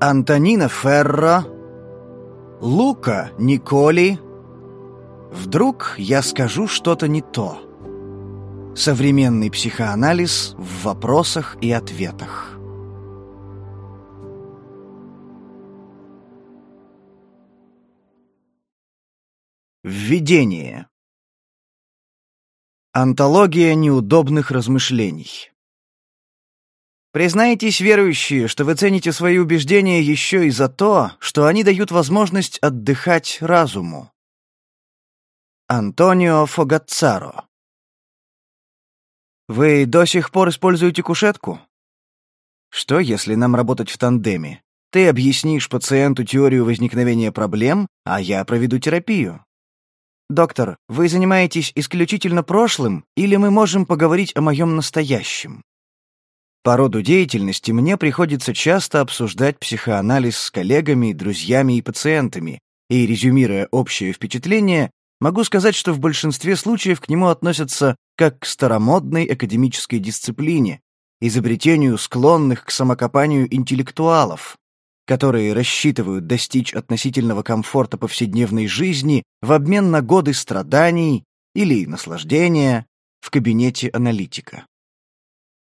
Антонина Ферро, Лука Николи. Вдруг я скажу что-то не то. Современный психоанализ в вопросах и ответах. Введение. Антология неудобных размышлений. Признаетесь, верующие, что вы цените свои убеждения еще и за то, что они дают возможность отдыхать разуму. Антонио Фогацаро Вы до сих пор используете кушетку? Что, если нам работать в тандеме? Ты объяснишь пациенту теорию возникновения проблем, а я проведу терапию. Доктор, вы занимаетесь исключительно прошлым, или мы можем поговорить о моем настоящем? По роду деятельности мне приходится часто обсуждать психоанализ с коллегами, друзьями и пациентами, и, резюмируя общее впечатление, могу сказать, что в большинстве случаев к нему относятся как к старомодной академической дисциплине, изобретению склонных к самокопанию интеллектуалов, которые рассчитывают достичь относительного комфорта повседневной жизни в обмен на годы страданий или наслаждения в кабинете аналитика.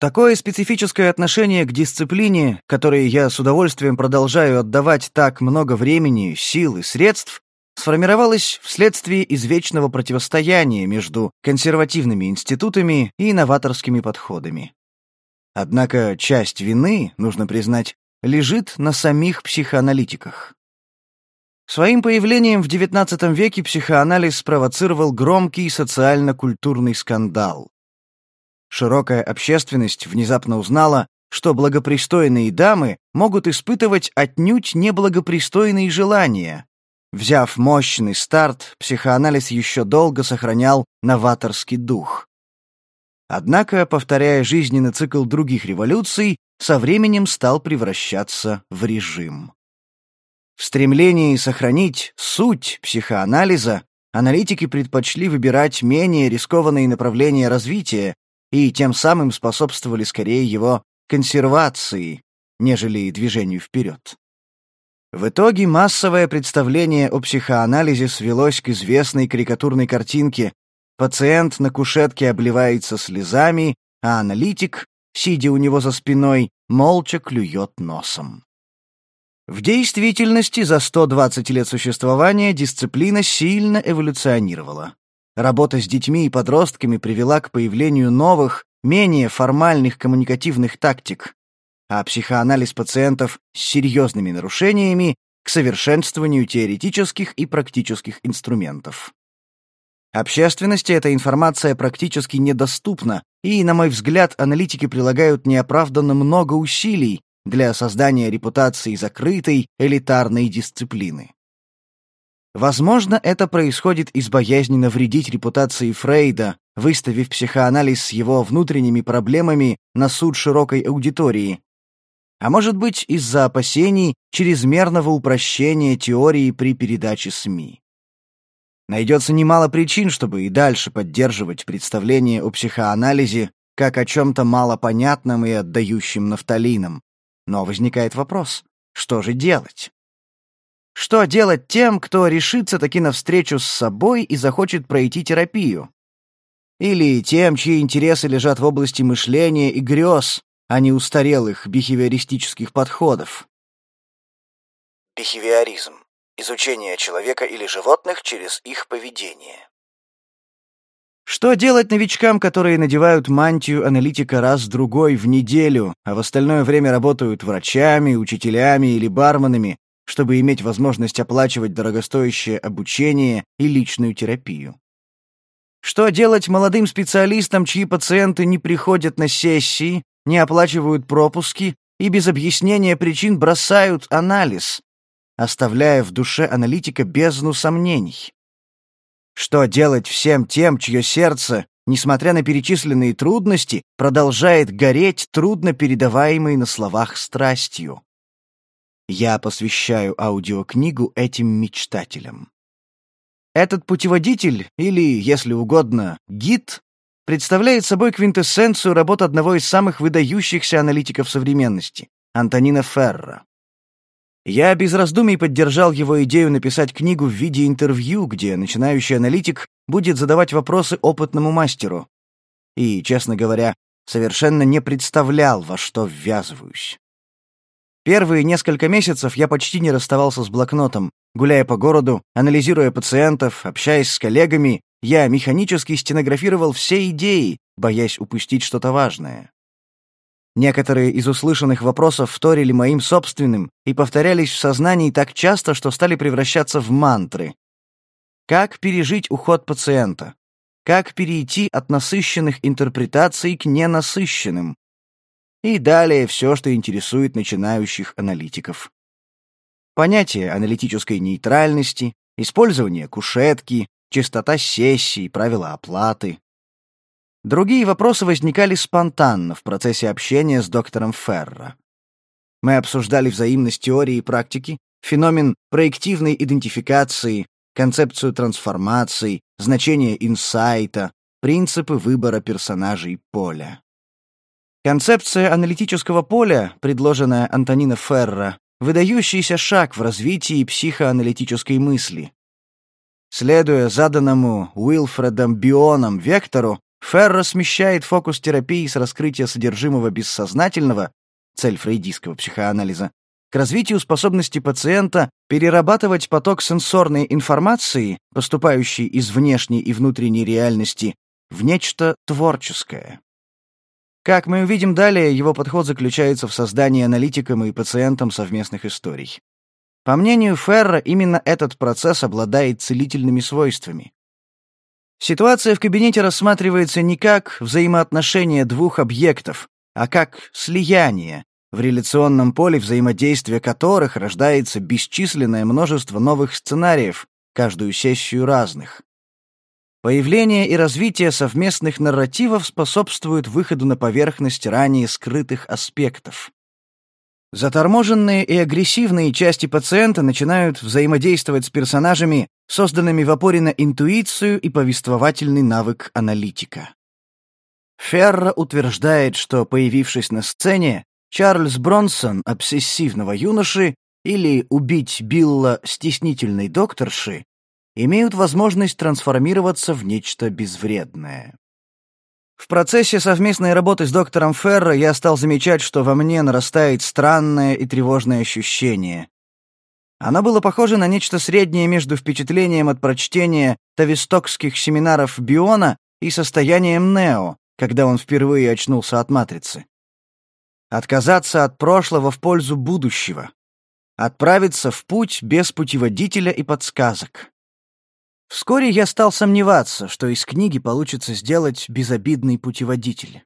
Такое специфическое отношение к дисциплине, которой я с удовольствием продолжаю отдавать так много времени, сил и средств, сформировалось вследствие извечного противостояния между консервативными институтами и новаторскими подходами. Однако часть вины, нужно признать, лежит на самих психоаналитиках. Своим появлением в XIX веке психоанализ спровоцировал громкий социально-культурный скандал. Широкая общественность внезапно узнала, что благопристойные дамы могут испытывать отнюдь неблагопристойные желания. Взяв мощный старт, психоанализ еще долго сохранял новаторский дух. Однако, повторяя жизненный цикл других революций, со временем стал превращаться в режим. В стремлении сохранить суть психоанализа аналитики предпочли выбирать менее рискованные направления развития, и тем самым способствовали скорее его консервации, нежели движению вперед. В итоге массовое представление о психоанализе свелось к известной карикатурной картинке пациент на кушетке обливается слезами, а аналитик, сидя у него за спиной, молча клюет носом. В действительности за 120 лет существования дисциплина сильно эволюционировала. Работа с детьми и подростками привела к появлению новых, менее формальных коммуникативных тактик, а психоанализ пациентов с серьезными нарушениями к совершенствованию теоретических и практических инструментов. Общественности эта информация практически недоступна, и, на мой взгляд, аналитики прилагают неоправданно много усилий для создания репутации закрытой, элитарной дисциплины. Возможно, это происходит из боязни навредить репутации Фрейда, выставив психоанализ с его внутренними проблемами на суд широкой аудитории. А может быть, из-за опасений чрезмерного упрощения теории при передаче СМИ. Найдется немало причин, чтобы и дальше поддерживать представление о психоанализе как о чем-то малопонятном и отдающем нафталином. Но возникает вопрос, что же делать? Что делать тем, кто решится таки на встречу с собой и захочет пройти терапию? Или тем, чьи интересы лежат в области мышления и грез, а не устарелых бихевиористических подходов? Бихевиоризм – изучение человека или животных через их поведение. Что делать новичкам, которые надевают мантию аналитика раз-другой в неделю, а в остальное время работают врачами, учителями или барменами, чтобы иметь возможность оплачивать дорогостоящее обучение и личную терапию. Что делать молодым специалистам, чьи пациенты не приходят на сессии, не оплачивают пропуски и без объяснения причин бросают анализ, оставляя в душе аналитика бездну сомнений? Что делать всем тем, чье сердце, несмотря на перечисленные трудности, продолжает гореть трудно передаваемой на словах страстью? Я посвящаю аудиокнигу этим мечтателям. Этот путеводитель, или, если угодно, гид, представляет собой квинтэссенцию работ одного из самых выдающихся аналитиков современности — Антонина Ферро. Я без раздумий поддержал его идею написать книгу в виде интервью, где начинающий аналитик будет задавать вопросы опытному мастеру. И, честно говоря, совершенно не представлял, во что ввязываюсь. Первые несколько месяцев я почти не расставался с блокнотом. Гуляя по городу, анализируя пациентов, общаясь с коллегами, я механически стенографировал все идеи, боясь упустить что-то важное. Некоторые из услышанных вопросов вторили моим собственным и повторялись в сознании так часто, что стали превращаться в мантры. Как пережить уход пациента? Как перейти от насыщенных интерпретаций к ненасыщенным? И далее все, что интересует начинающих аналитиков. Понятие аналитической нейтральности, использование кушетки, частота сессий, правила оплаты. Другие вопросы возникали спонтанно в процессе общения с доктором Ферро. Мы обсуждали взаимность теории и практики, феномен проективной идентификации, концепцию трансформаций, значение инсайта, принципы выбора персонажей поля. Концепция аналитического поля, предложенная Антонина Ферро, выдающийся шаг в развитии психоаналитической мысли. Следуя заданному Уилфредом Бионом вектору, Ферро смещает фокус терапии с раскрытия содержимого бессознательного, цель фрейдистского психоанализа, к развитию способности пациента перерабатывать поток сенсорной информации, поступающей из внешней и внутренней реальности, в нечто творческое. Как мы увидим далее, его подход заключается в создании аналитиком и пациентом совместных историй. По мнению Ферра, именно этот процесс обладает целительными свойствами. Ситуация в кабинете рассматривается не как взаимоотношение двух объектов, а как слияние, в реляционном поле взаимодействия которых рождается бесчисленное множество новых сценариев, каждую сессию разных. Появление и развитие совместных нарративов способствуют выходу на поверхность ранее скрытых аспектов. Заторможенные и агрессивные части пациента начинают взаимодействовать с персонажами, созданными в опоре на интуицию и повествовательный навык аналитика. Ферро утверждает, что, появившись на сцене, Чарльз Бронсон, обсессивного юноши, или убить Билла стеснительной докторши, имеют возможность трансформироваться в нечто безвредное. В процессе совместной работы с доктором Ферро я стал замечать, что во мне нарастает странное и тревожное ощущение. Оно было похоже на нечто среднее между впечатлением от прочтения тавистокских семинаров Биона и состоянием Нео, когда он впервые очнулся от матрицы. Отказаться от прошлого в пользу будущего. Отправиться в путь без путеводителя и подсказок. Вскоре я стал сомневаться, что из книги получится сделать безобидный путеводитель.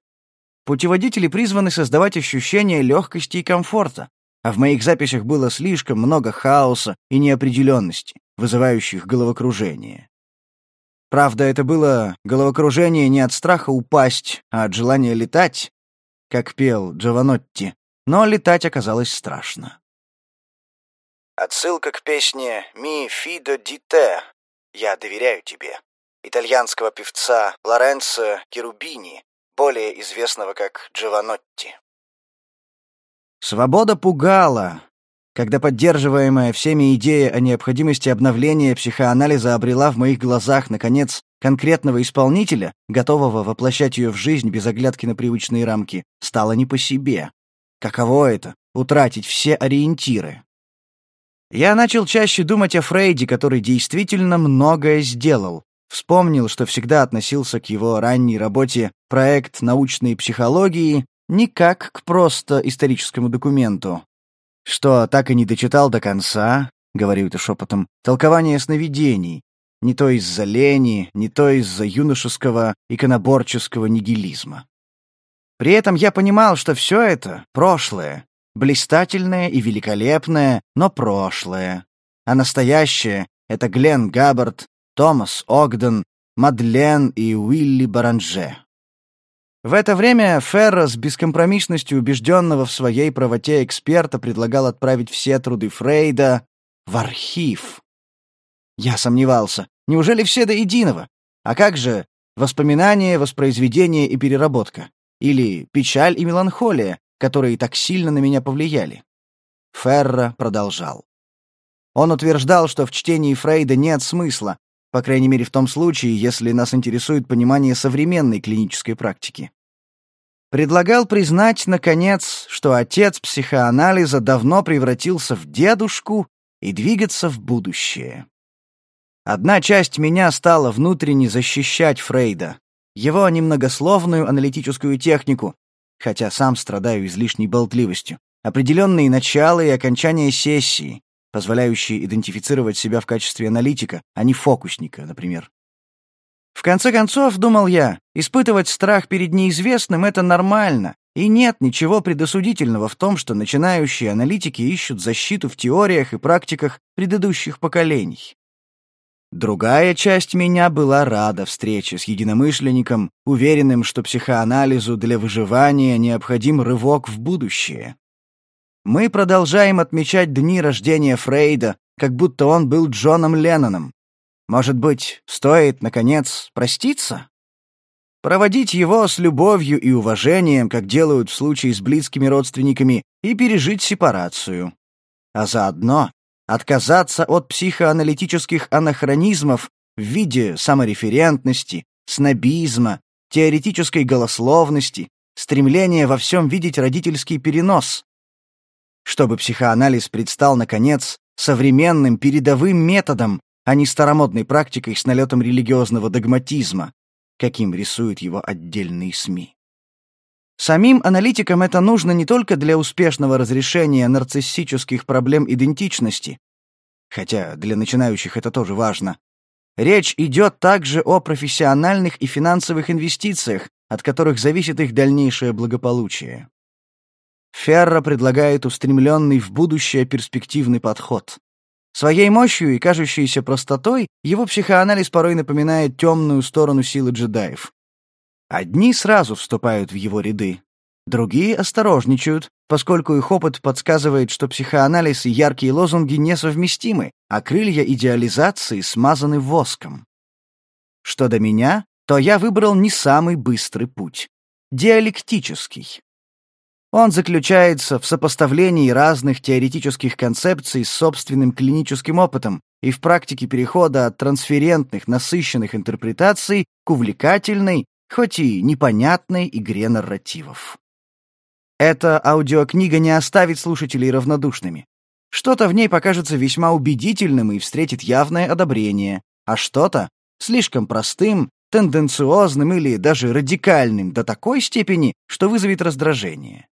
Путеводители призваны создавать ощущение легкости и комфорта, а в моих записях было слишком много хаоса и неопределенности, вызывающих головокружение. Правда, это было головокружение не от страха упасть, а от желания летать, как пел Джованотти, но летать оказалось страшно. Отсылка к песне «Ми фидо ди те» «Я доверяю тебе» итальянского певца Лоренцо Керубини, более известного как Джованотти. Свобода пугала, когда поддерживаемая всеми идея о необходимости обновления психоанализа обрела в моих глазах, наконец, конкретного исполнителя, готового воплощать ее в жизнь без оглядки на привычные рамки, стало не по себе. Каково это — утратить все ориентиры? Я начал чаще думать о Фрейде, который действительно многое сделал. Вспомнил, что всегда относился к его ранней работе «Проект научной психологии» не как к просто историческому документу. Что так и не дочитал до конца, говорю это шепотом, толкование сновидений, не то из-за лени, не то из-за юношеского иконоборческого нигилизма. При этом я понимал, что все это — прошлое, блистательное и великолепное, но прошлое. А настоящее — это Глен Габбард, Томас Огден, Мадлен и Уилли Баранже. В это время Ферро с бескомпромиссностью убежденного в своей правоте эксперта предлагал отправить все труды Фрейда в архив. Я сомневался. Неужели все до единого? А как же воспоминания, воспроизведение и переработка? Или печаль и меланхолия, которые так сильно на меня повлияли. Ферро продолжал. Он утверждал, что в чтении Фрейда нет смысла, по крайней мере в том случае, если нас интересует понимание современной клинической практики. Предлагал признать, наконец, что отец психоанализа давно превратился в дедушку и двигаться в будущее. Одна часть меня стала внутренне защищать Фрейда, его немногословную аналитическую технику, хотя сам страдаю излишней болтливостью, определенные начала и окончания сессии, позволяющие идентифицировать себя в качестве аналитика, а не фокусника, например. В конце концов, думал я, испытывать страх перед неизвестным — это нормально, и нет ничего предосудительного в том, что начинающие аналитики ищут защиту в теориях и практиках предыдущих поколений. Другая часть меня была рада встрече с единомышленником, уверенным, что психоанализу для выживания необходим рывок в будущее. Мы продолжаем отмечать дни рождения Фрейда, как будто он был Джоном Ленноном. Может быть, стоит, наконец, проститься? Проводить его с любовью и уважением, как делают в случае с близкими родственниками, и пережить сепарацию. А заодно отказаться от психоаналитических анахронизмов в виде самореферентности, снобизма, теоретической голословности, стремления во всем видеть родительский перенос. Чтобы психоанализ предстал, наконец, современным передовым методом, а не старомодной практикой с налетом религиозного догматизма, каким рисуют его отдельные СМИ. Самим аналитикам это нужно не только для успешного разрешения нарциссических проблем идентичности, хотя для начинающих это тоже важно. Речь идет также о профессиональных и финансовых инвестициях, от которых зависит их дальнейшее благополучие. Ферро предлагает устремленный в будущее перспективный подход. Своей мощью и кажущейся простотой его психоанализ порой напоминает темную сторону силы джедаев. Одни сразу вступают в его ряды, другие осторожничают, поскольку их опыт подсказывает, что психоанализ и яркие лозунги несовместимы, а крылья идеализации смазаны воском. Что до меня, то я выбрал не самый быстрый путь — диалектический. Он заключается в сопоставлении разных теоретических концепций с собственным клиническим опытом и в практике перехода от трансферентных, насыщенных интерпретаций к увлекательной, хоть и непонятной игре нарративов. Эта аудиокнига не оставит слушателей равнодушными. Что-то в ней покажется весьма убедительным и встретит явное одобрение, а что-то — слишком простым, тенденциозным или даже радикальным до такой степени, что вызовет раздражение.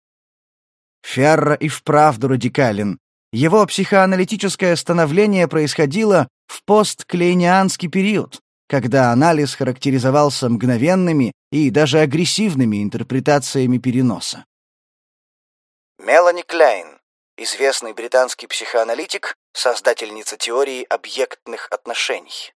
Ферро и вправду радикален. Его психоаналитическое становление происходило в постклейнианский период, когда анализ характеризовался мгновенными и даже агрессивными интерпретациями переноса. Мелани Кляйн, известный британский психоаналитик, создательница теории объектных отношений.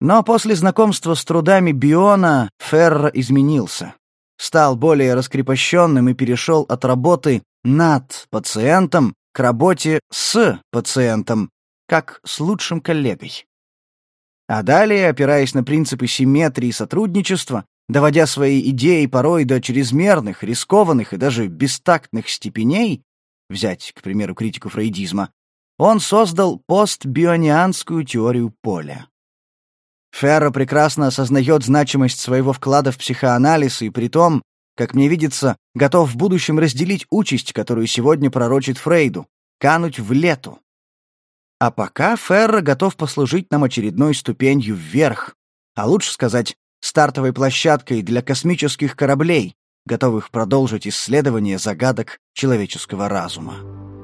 Но после знакомства с трудами Биона Ферро изменился, стал более раскрепощенным и перешел от работы над пациентом к работе с пациентом, как с лучшим коллегой. А далее, опираясь на принципы симметрии и сотрудничества, доводя свои идеи порой до чрезмерных, рискованных и даже бестактных степеней, взять, к примеру, критику фрейдизма, он создал постбионианскую теорию поля. Ферро прекрасно осознает значимость своего вклада в психоанализ и при том, как мне видится, готов в будущем разделить участь, которую сегодня пророчит Фрейду — кануть в лету. А пока Ферро готов послужить нам очередной ступенью вверх, а лучше сказать, стартовой площадкой для космических кораблей, готовых продолжить исследование загадок человеческого разума.